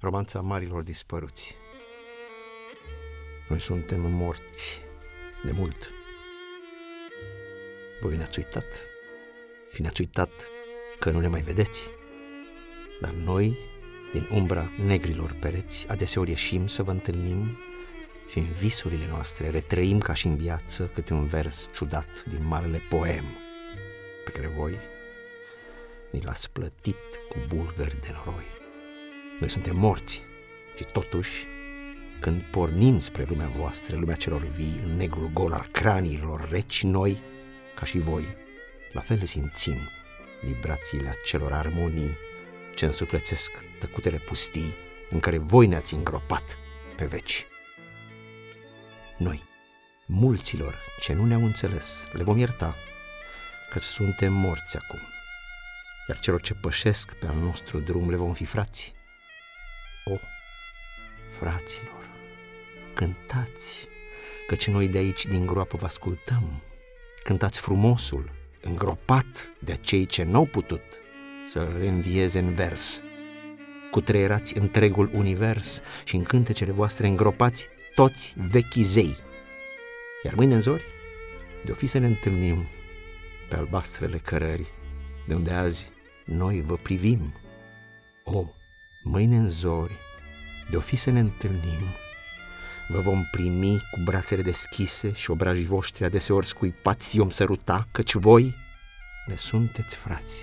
romanța marilor dispăruți. Noi suntem morți de mult. Voi ne-ați uitat și ne-ați uitat că nu ne mai vedeți. Dar noi, din umbra negrilor pereți, adeseori ieșim să vă întâlnim și în visurile noastre retrăim ca și în viață câte un vers ciudat din marele poem pe care voi ni l-ați plătit cu bulgări de noroi. Noi suntem morți și totuși, când pornim spre lumea voastră, lumea celor vii, în negrul gol al craniilor reci, noi, ca și voi, la fel simțim vibrațiile acelor armonii ce însuflețesc tăcutele pustii în care voi ne-ați îngropat pe veci. Noi, mulților ce nu ne-au înțeles, le vom ierta, că suntem morți acum, iar celor ce pășesc pe al nostru drum le vom fi frați. O, fraților, cântați, căci noi de aici din groapă vă ascultăm. Cântați frumosul, îngropat de cei ce n-au putut să-l reînvieze în vers. Cutreierați întregul univers și în cântecele voastre îngropați toți vechii zei. Iar mâine în zori, de-o fi să ne întâlnim pe albastrele cărări, de unde azi noi vă privim. O, mâine în zori, de-o fi să ne întâlnim, vă vom primi cu brațele deschise și obrajii voștri adeseori scuipați, i-om săruta, căci voi ne sunteți frați.